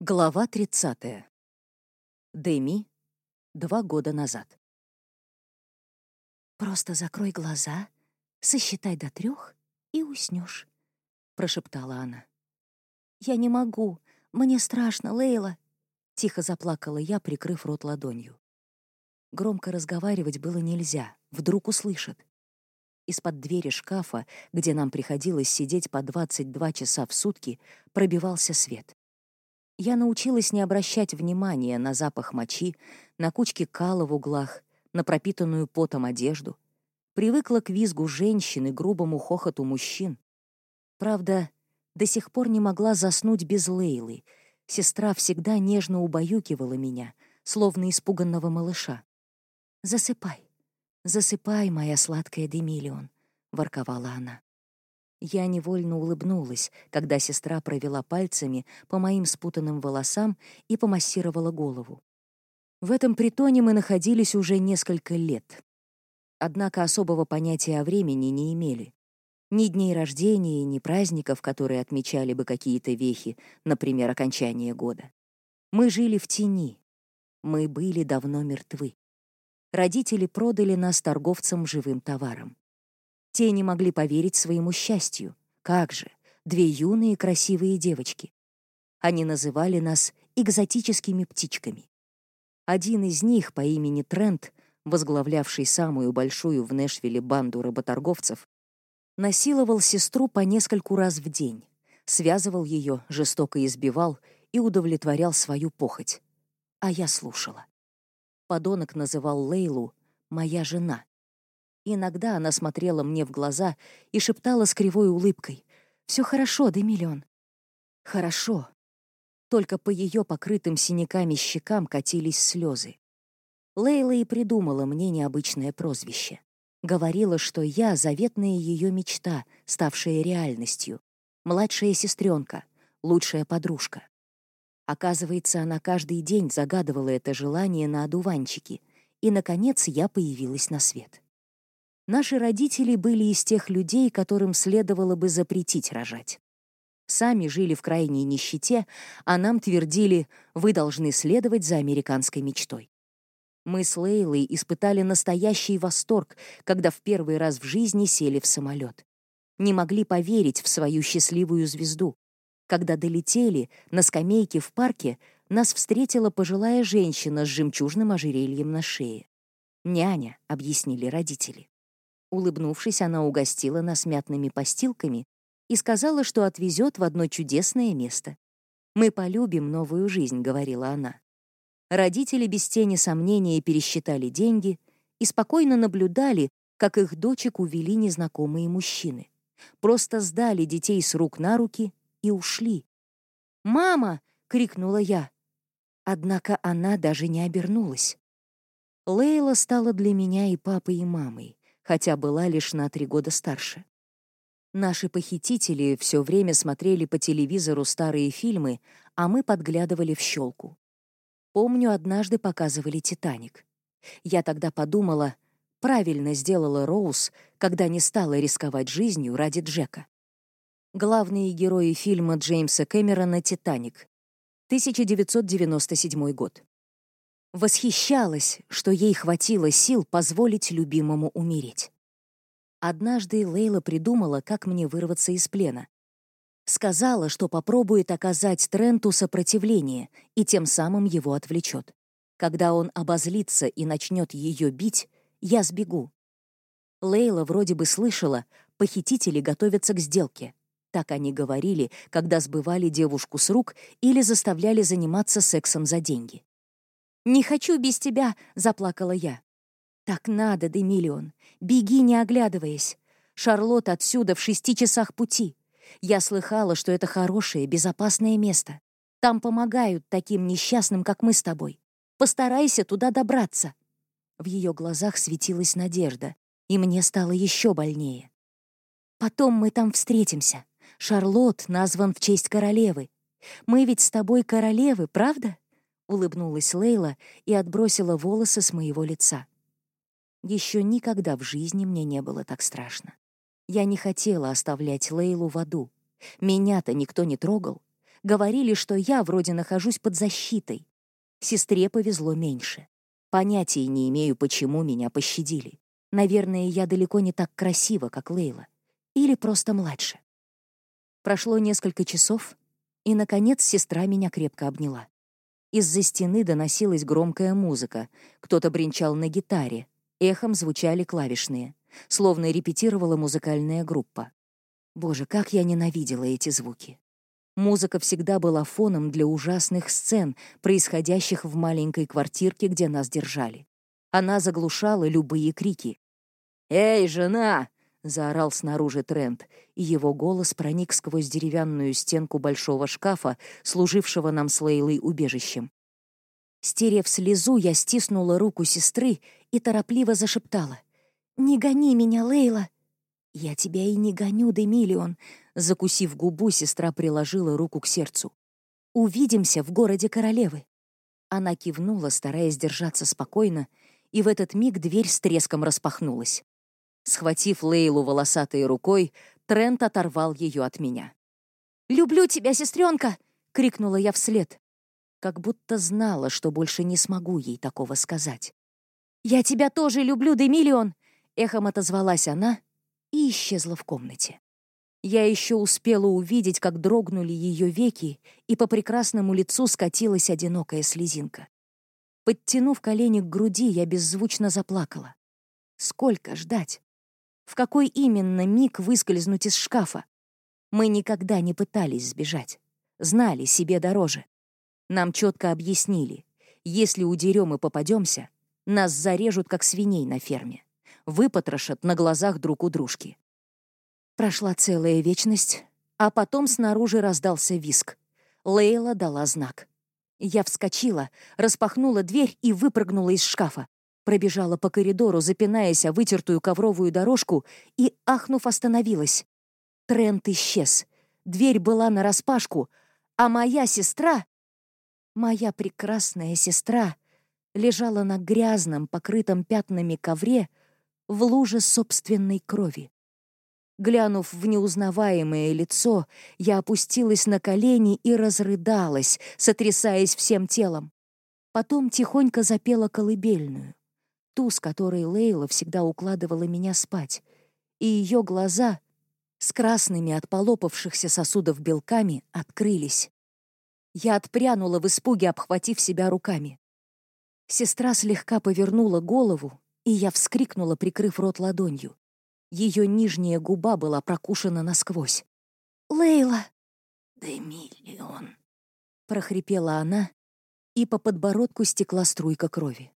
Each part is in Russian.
Глава 30. Дэми. Два года назад. «Просто закрой глаза, сосчитай до трех и уснешь, прошептала она. «Я не могу, мне страшно, Лейла», — тихо заплакала я, прикрыв рот ладонью. Громко разговаривать было нельзя, вдруг услышат. Из-под двери шкафа, где нам приходилось сидеть по 22 часа в сутки, пробивался свет. Я научилась не обращать внимания на запах мочи, на кучки кала в углах, на пропитанную потом одежду. Привыкла к визгу женщин и грубому хохоту мужчин. Правда, до сих пор не могла заснуть без Лейлы. Сестра всегда нежно убаюкивала меня, словно испуганного малыша. «Засыпай, засыпай, моя сладкая Демиллион», — ворковала она. Я невольно улыбнулась, когда сестра провела пальцами по моим спутанным волосам и помассировала голову. В этом притоне мы находились уже несколько лет. Однако особого понятия о времени не имели. Ни дней рождения, ни праздников, которые отмечали бы какие-то вехи, например, окончание года. Мы жили в тени. Мы были давно мертвы. Родители продали нас торговцам живым товаром. Те не могли поверить своему счастью. Как же, две юные красивые девочки. Они называли нас экзотическими птичками. Один из них по имени Трент, возглавлявший самую большую в Нэшвилле банду работорговцев, насиловал сестру по нескольку раз в день, связывал ее, жестоко избивал и удовлетворял свою похоть. А я слушала. Подонок называл Лейлу «моя жена», Иногда она смотрела мне в глаза и шептала с кривой улыбкой. «Все хорошо, Демиллион». «Хорошо». Только по ее покрытым синяками щекам катились слезы. Лейла и придумала мне необычное прозвище. Говорила, что я — заветная ее мечта, ставшая реальностью. Младшая сестренка, лучшая подружка. Оказывается, она каждый день загадывала это желание на одуванчике, и, наконец, я появилась на свет. Наши родители были из тех людей, которым следовало бы запретить рожать. Сами жили в крайней нищете, а нам твердили, вы должны следовать за американской мечтой. Мы с Лейлой испытали настоящий восторг, когда в первый раз в жизни сели в самолет. Не могли поверить в свою счастливую звезду. Когда долетели, на скамейке в парке нас встретила пожилая женщина с жемчужным ожерельем на шее. «Няня», — объяснили родители. Улыбнувшись, она угостила нас мятными постилками и сказала, что отвезет в одно чудесное место. «Мы полюбим новую жизнь», — говорила она. Родители без тени сомнения пересчитали деньги и спокойно наблюдали, как их дочек увели незнакомые мужчины. Просто сдали детей с рук на руки и ушли. «Мама!» — крикнула я. Однако она даже не обернулась. Лейла стала для меня и папой, и мамой хотя была лишь на три года старше. Наши похитители все время смотрели по телевизору старые фильмы, а мы подглядывали в щелку. Помню, однажды показывали «Титаник». Я тогда подумала, правильно сделала Роуз, когда не стала рисковать жизнью ради Джека. Главные герои фильма Джеймса Кэмерона «Титаник», 1997 год. Восхищалась, что ей хватило сил позволить любимому умереть. Однажды Лейла придумала, как мне вырваться из плена. Сказала, что попробует оказать Тренту сопротивление и тем самым его отвлечет. Когда он обозлится и начнет ее бить, я сбегу. Лейла вроде бы слышала, похитители готовятся к сделке. Так они говорили, когда сбывали девушку с рук или заставляли заниматься сексом за деньги. «Не хочу без тебя», — заплакала я. «Так надо, Демиллион. Беги, не оглядываясь. Шарлотт отсюда в шести часах пути. Я слыхала, что это хорошее, безопасное место. Там помогают таким несчастным, как мы с тобой. Постарайся туда добраться». В ее глазах светилась надежда, и мне стало еще больнее. «Потом мы там встретимся. Шарлотт назван в честь королевы. Мы ведь с тобой королевы, правда?» Улыбнулась Лейла и отбросила волосы с моего лица. Еще никогда в жизни мне не было так страшно. Я не хотела оставлять Лейлу в аду. Меня-то никто не трогал. Говорили, что я вроде нахожусь под защитой. Сестре повезло меньше. Понятия не имею, почему меня пощадили. Наверное, я далеко не так красива, как Лейла. Или просто младше. Прошло несколько часов, и, наконец, сестра меня крепко обняла. Из-за стены доносилась громкая музыка. Кто-то бренчал на гитаре. Эхом звучали клавишные. Словно репетировала музыкальная группа. Боже, как я ненавидела эти звуки. Музыка всегда была фоном для ужасных сцен, происходящих в маленькой квартирке, где нас держали. Она заглушала любые крики. «Эй, жена!» — заорал снаружи Трент, и его голос проник сквозь деревянную стенку большого шкафа, служившего нам с Лейлой убежищем. Стерев слезу, я стиснула руку сестры и торопливо зашептала. «Не гони меня, Лейла!» «Я тебя и не гоню, Демиллион!» Закусив губу, сестра приложила руку к сердцу. «Увидимся в городе королевы!» Она кивнула, стараясь держаться спокойно, и в этот миг дверь с треском распахнулась. Схватив Лейлу волосатой рукой, Трент оторвал ее от меня. «Люблю тебя, сестренка!» — крикнула я вслед. Как будто знала, что больше не смогу ей такого сказать. «Я тебя тоже люблю, Демиллион!» — эхом отозвалась она и исчезла в комнате. Я еще успела увидеть, как дрогнули ее веки, и по прекрасному лицу скатилась одинокая слезинка. Подтянув колени к груди, я беззвучно заплакала. Сколько ждать? В какой именно миг выскользнуть из шкафа? Мы никогда не пытались сбежать. Знали себе дороже. Нам четко объяснили, если удерем и попадемся, нас зарежут, как свиней на ферме. Выпотрошат на глазах друг у дружки. Прошла целая вечность, а потом снаружи раздался виск. Лейла дала знак. Я вскочила, распахнула дверь и выпрыгнула из шкафа. Пробежала по коридору, запинаясь о вытертую ковровую дорожку и, ахнув, остановилась. Трент исчез. Дверь была нараспашку, а моя сестра... Моя прекрасная сестра лежала на грязном, покрытом пятнами ковре в луже собственной крови. Глянув в неузнаваемое лицо, я опустилась на колени и разрыдалась, сотрясаясь всем телом. Потом тихонько запела колыбельную ту, с которой Лейла всегда укладывала меня спать, и ее глаза с красными от полопавшихся сосудов белками открылись. Я отпрянула в испуге, обхватив себя руками. Сестра слегка повернула голову, и я вскрикнула, прикрыв рот ладонью. Ее нижняя губа была прокушена насквозь. «Лейла!» «Демиллион!» — прохрипела она, и по подбородку стекла струйка крови.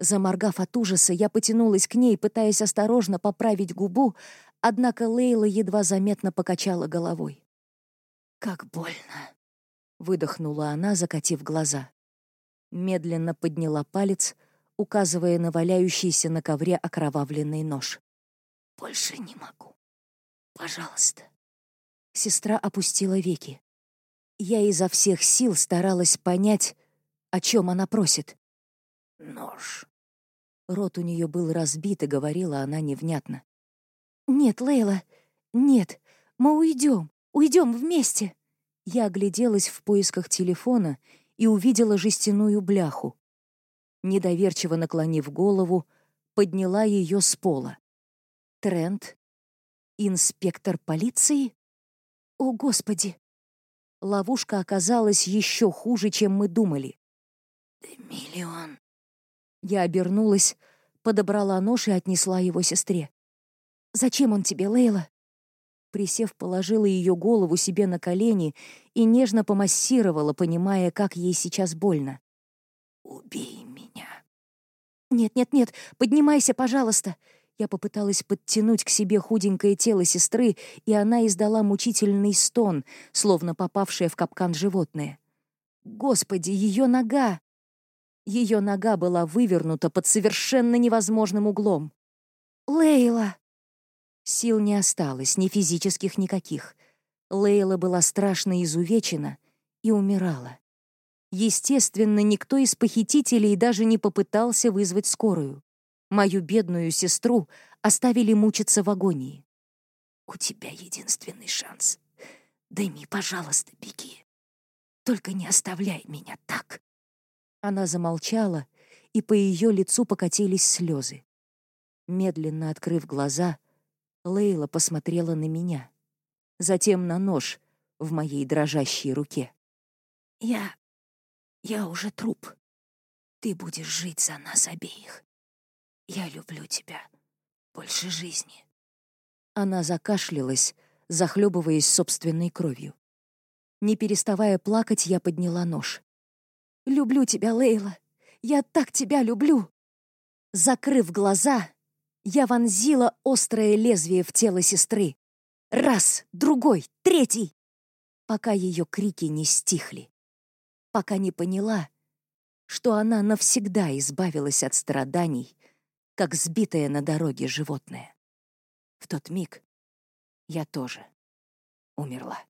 Заморгав от ужаса, я потянулась к ней, пытаясь осторожно поправить губу, однако Лейла едва заметно покачала головой. «Как больно!» — выдохнула она, закатив глаза. Медленно подняла палец, указывая на валяющийся на ковре окровавленный нож. «Больше не могу. Пожалуйста». Сестра опустила веки. Я изо всех сил старалась понять, о чем она просит. «Нож», Рот у нее был разбит, и говорила она невнятно. «Нет, Лейла, нет, мы уйдем, уйдем вместе!» Я огляделась в поисках телефона и увидела жестяную бляху. Недоверчиво наклонив голову, подняла ее с пола. Трент? Инспектор полиции? О, Господи! Ловушка оказалась еще хуже, чем мы думали. «Миллион», я обернулась, подобрала нож и отнесла его сестре. «Зачем он тебе, Лейла?» Присев, положила ее голову себе на колени и нежно помассировала, понимая, как ей сейчас больно. «Убей меня!» «Нет-нет-нет, поднимайся, пожалуйста!» Я попыталась подтянуть к себе худенькое тело сестры, и она издала мучительный стон, словно попавшая в капкан животное. «Господи, ее нога!» Ее нога была вывернута под совершенно невозможным углом. «Лейла!» Сил не осталось, ни физических никаких. Лейла была страшно изувечена и умирала. Естественно, никто из похитителей даже не попытался вызвать скорую. Мою бедную сестру оставили мучиться в агонии. «У тебя единственный шанс. Дэми, пожалуйста, беги. Только не оставляй меня так!» Она замолчала, и по ее лицу покатились слезы. Медленно открыв глаза, Лейла посмотрела на меня, затем на нож в моей дрожащей руке. «Я... я уже труп. Ты будешь жить за нас обеих. Я люблю тебя больше жизни». Она закашлялась, захлебываясь собственной кровью. Не переставая плакать, я подняла нож. «Люблю тебя, Лейла. Я так тебя люблю!» Закрыв глаза, я вонзила острое лезвие в тело сестры. Раз, другой, третий, пока ее крики не стихли. Пока не поняла, что она навсегда избавилась от страданий, как сбитое на дороге животное. В тот миг я тоже умерла.